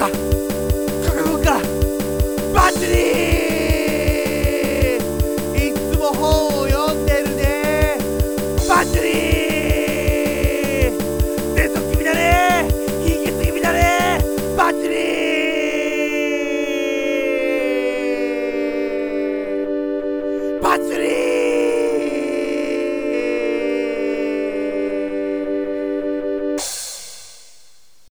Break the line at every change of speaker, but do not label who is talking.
好